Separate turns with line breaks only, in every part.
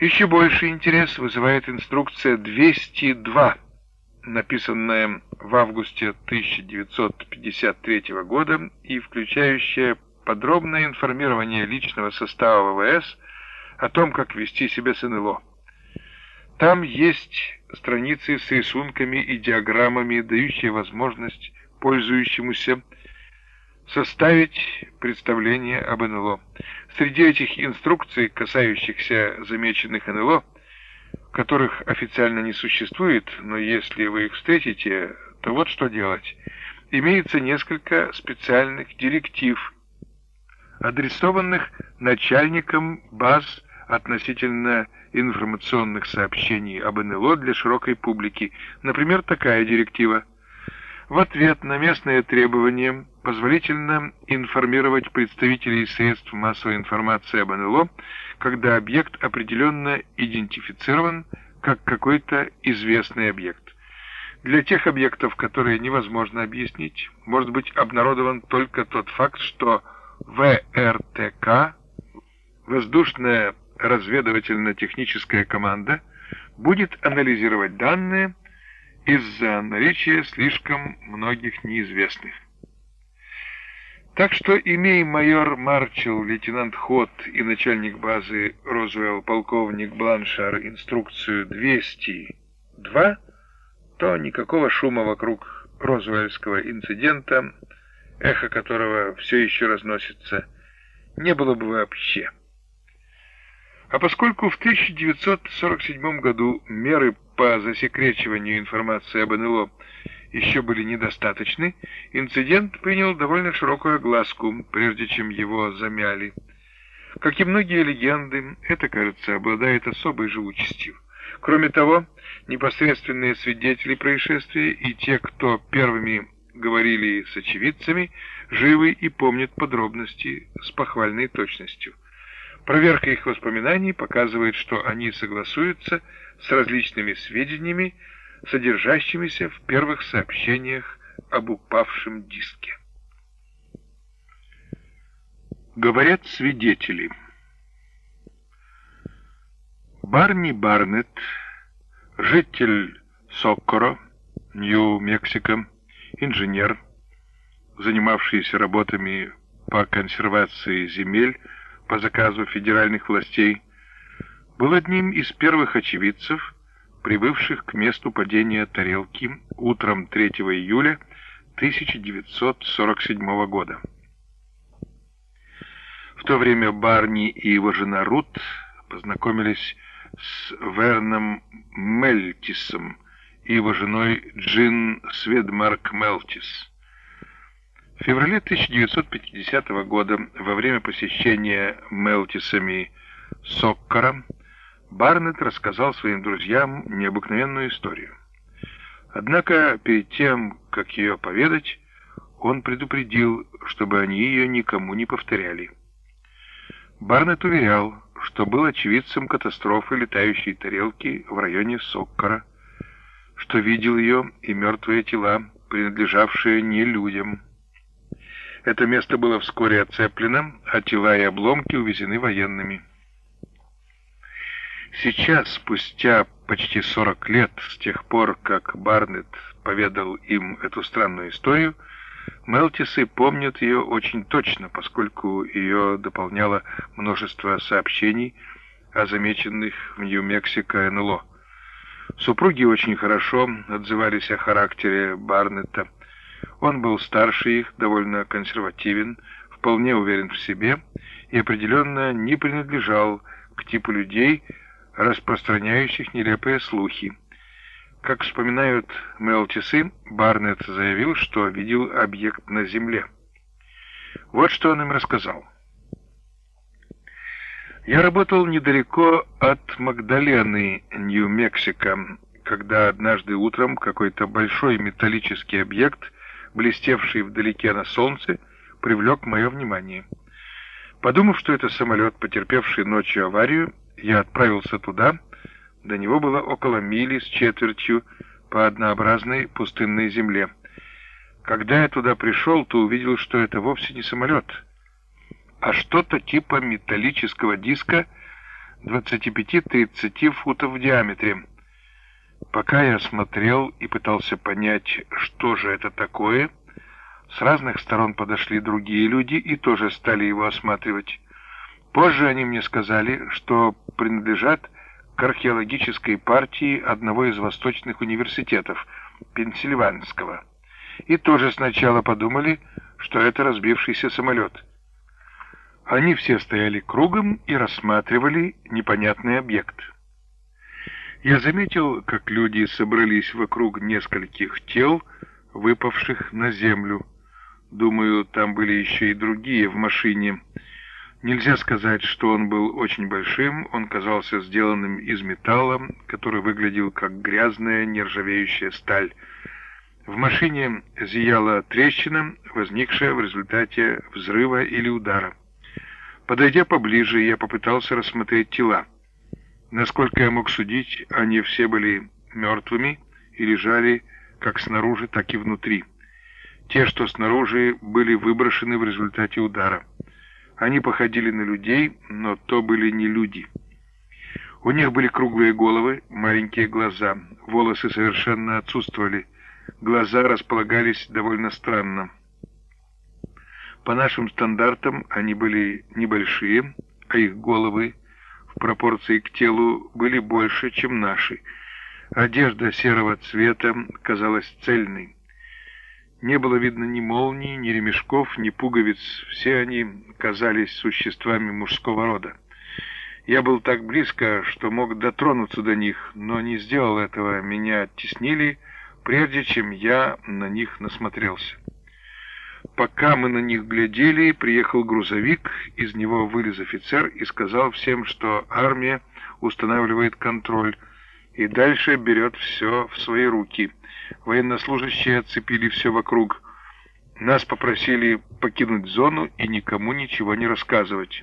Еще больше интерес вызывает инструкция 202, написанная в августе 1953 года и включающая подробное информирование личного состава ВВС о том, как вести себя с НЛО. Там есть страницы с рисунками и диаграммами, дающие возможность пользующемуся составить представление об НЛО. Среди этих инструкций, касающихся замеченных НЛО, которых официально не существует, но если вы их встретите, то вот что делать. Имеется несколько специальных директив, адресованных начальникам баз относительно информационных сообщений об НЛО для широкой публики. Например, такая директива. В ответ на местные требования позволительно информировать представителей средств массовой информации об НЛО, когда объект определенно идентифицирован как какой-то известный объект. Для тех объектов, которые невозможно объяснить, может быть обнародован только тот факт, что ВРТК, воздушная разведывательно-техническая команда, будет анализировать данные, из-за наличия слишком многих неизвестных. Так что, имея майор Марчелл, лейтенант Хот и начальник базы Розуэлл, полковник Бланшар инструкцию 202, то никакого шума вокруг Розуэльского инцидента, эхо которого все еще разносится, не было бы вообще. А поскольку в 1947 году меры по засекречиванию информации об НЛО еще были недостаточны, инцидент принял довольно широкую огласку, прежде чем его замяли. Как и многие легенды, это, кажется, обладает особой живучестью. Кроме того, непосредственные свидетели происшествия и те, кто первыми говорили с очевидцами, живы и помнят подробности с похвальной точностью. Проверка их воспоминаний показывает, что они согласуются с различными сведениями, содержащимися в первых сообщениях об упавшем диске. Говорят свидетели. Барни Барнетт, житель Соккоро, Нью-Мексико, инженер, занимавшийся работами по консервации земель, по заказу федеральных властей, был одним из первых очевидцев, прибывших к месту падения тарелки утром 3 июля 1947 года. В то время Барни и его жена Рут познакомились с Верном Мельтисом и его женой Джин Сведмарк Мелтис. В феврале 1950 года, во время посещения Мелтисами Соккара, Барнетт рассказал своим друзьям необыкновенную историю. Однако перед тем, как ее поведать, он предупредил, чтобы они ее никому не повторяли. Барнетт уверял, что был очевидцем катастрофы летающей тарелки в районе Соккара, что видел ее и мертвые тела, принадлежавшие не людям. Это место было вскоре оцеплено, а тела и обломки увезены военными. Сейчас, спустя почти 40 лет с тех пор, как Барнетт поведал им эту странную историю, Мелтисы помнят ее очень точно, поскольку ее дополняло множество сообщений о замеченных в Нью-Мексико НЛО. Супруги очень хорошо отзывались о характере Барнетта, он был старше их, довольно консервативен, вполне уверен в себе и определенно не принадлежал к типу людей, распространяющих нелепые слухи. Как вспоминают Мелтисы, Барнетт заявил, что видел объект на Земле. Вот что он им рассказал. Я работал недалеко от Магдалены, Нью-Мексико, когда однажды утром какой-то большой металлический объект блестевший вдалеке на солнце, привлек мое внимание. Подумав, что это самолет, потерпевший ночью аварию, я отправился туда. До него было около мили с четвертью по однообразной пустынной земле. Когда я туда пришел, то увидел, что это вовсе не самолет, а что-то типа металлического диска, 25-30 футов в диаметре. Пока я смотрел и пытался понять, что же это такое, с разных сторон подошли другие люди и тоже стали его осматривать. Позже они мне сказали, что принадлежат к археологической партии одного из восточных университетов, Пенсильванского. И тоже сначала подумали, что это разбившийся самолет. Они все стояли кругом и рассматривали непонятный объект. Я заметил, как люди собрались вокруг нескольких тел, выпавших на землю. Думаю, там были еще и другие в машине. Нельзя сказать, что он был очень большим, он казался сделанным из металла, который выглядел как грязная нержавеющая сталь. В машине зияла трещина, возникшая в результате взрыва или удара. Подойдя поближе, я попытался рассмотреть тела. Насколько я мог судить, они все были мертвыми и лежали как снаружи, так и внутри. Те, что снаружи, были выброшены в результате удара. Они походили на людей, но то были не люди. У них были круглые головы, маленькие глаза, волосы совершенно отсутствовали, глаза располагались довольно странно. По нашим стандартам они были небольшие, а их головы пропорции к телу были больше, чем наши. Одежда серого цвета казалась цельной. Не было видно ни молний, ни ремешков, ни пуговиц. Все они казались существами мужского рода. Я был так близко, что мог дотронуться до них, но не сделал этого. Меня оттеснили, прежде чем я на них насмотрелся. Пока мы на них глядели, приехал грузовик, из него вылез офицер и сказал всем, что армия устанавливает контроль и дальше берет все в свои руки. Военнослужащие оцепили все вокруг. Нас попросили покинуть зону и никому ничего не рассказывать.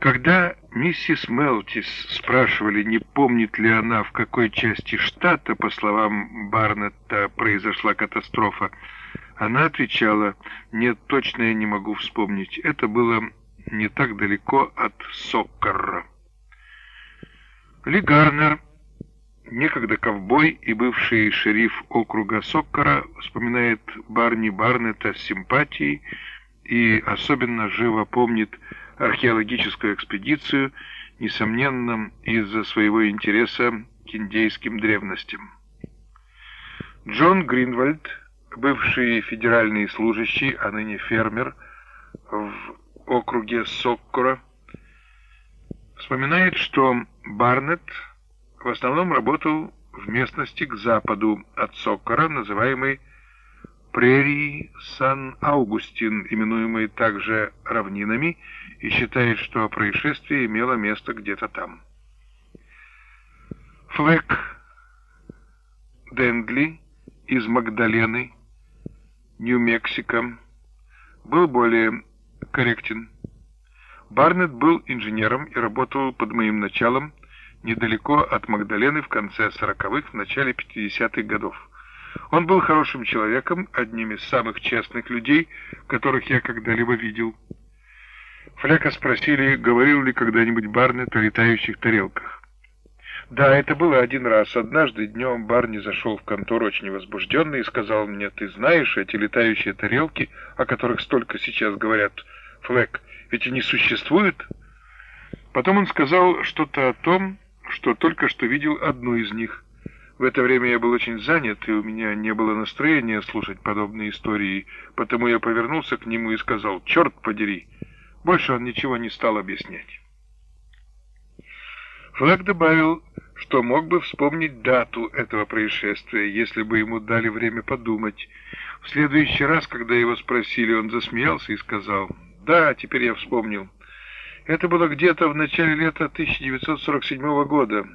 Когда миссис Мелтис спрашивали, не помнит ли она, в какой части штата, по словам Барнетта, произошла катастрофа, она отвечала, «Нет, точно я не могу вспомнить. Это было не так далеко от Соккара». Ли Гарнер, некогда ковбой и бывший шериф округа Соккара, вспоминает Барни Барнетта с симпатией и особенно живо помнит, археологическую экспедицию, несомненно, из-за своего интереса к индейским древностям. Джон Гринвальд, бывший федеральный служащий, а ныне фермер в округе Соккора, вспоминает, что Барнетт в основном работал в местности к западу от Соккора, называемой прерии Сан-Аугустин, именуемой также равнинами, и считает, что происшествие имело место где-то там. Флэк Денгли из Магдалены, Нью-Мексико, был более корректен. Барнетт был инженером и работал под моим началом недалеко от Магдалены в конце 40-х, в начале 50-х годов. Он был хорошим человеком, одним из самых честных людей, которых я когда-либо видел. Фляка спросили, говорил ли когда-нибудь Барнет о летающих тарелках. Да, это было один раз. Однажды днем Барни зашел в контору очень возбужденный и сказал мне, «Ты знаешь, эти летающие тарелки, о которых столько сейчас говорят, Флэк, ведь они существуют?» Потом он сказал что-то о том, что только что видел одну из них — в это время я был очень занят, и у меня не было настроения слушать подобные истории, потому я повернулся к нему и сказал «Черт подери!». Больше он ничего не стал объяснять. Флаг добавил, что мог бы вспомнить дату этого происшествия, если бы ему дали время подумать. В следующий раз, когда его спросили, он засмеялся и сказал «Да, теперь я вспомнил». Это было где-то в начале лета 1947 года.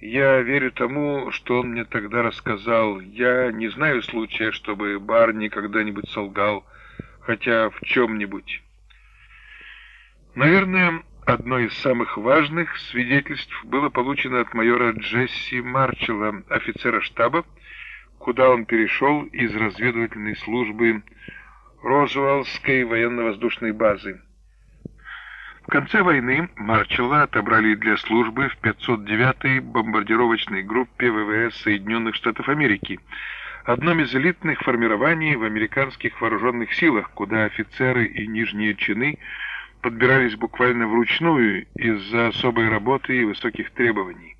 Я верю тому, что он мне тогда рассказал. Я не знаю случая, чтобы Барни когда-нибудь солгал, хотя в чем-нибудь. Наверное, одно из самых важных свидетельств было получено от майора Джесси Марчелла, офицера штаба, куда он перешел из разведывательной службы Розуэллской военно-воздушной базы. В конце войны Марчелла отобрали для службы в 509-й бомбардировочной группе ВВС Соединенных Штатов Америки, одном из элитных формирований в американских вооруженных силах, куда офицеры и нижние чины подбирались буквально вручную из-за особой работы и высоких требований.